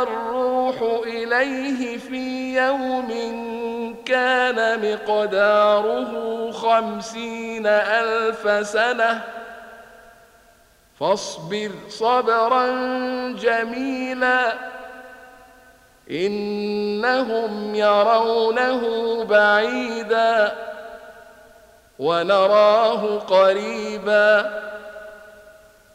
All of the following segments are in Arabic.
والروح إليه في يوم كان مقداره خمسين ألف سنة. فاصبر صبرا جميلا إنهم يرونه بعيدا ونراه قريبا.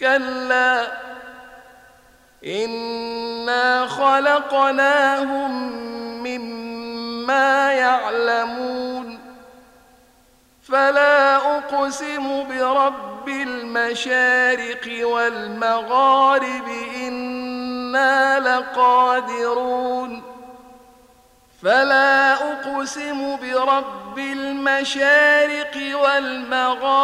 كلا إنا خلقناهم مما يعلمون فلا برب برب المشارق والمغارب إنا لقادرون فلا أقسم برب المشارق والمغارب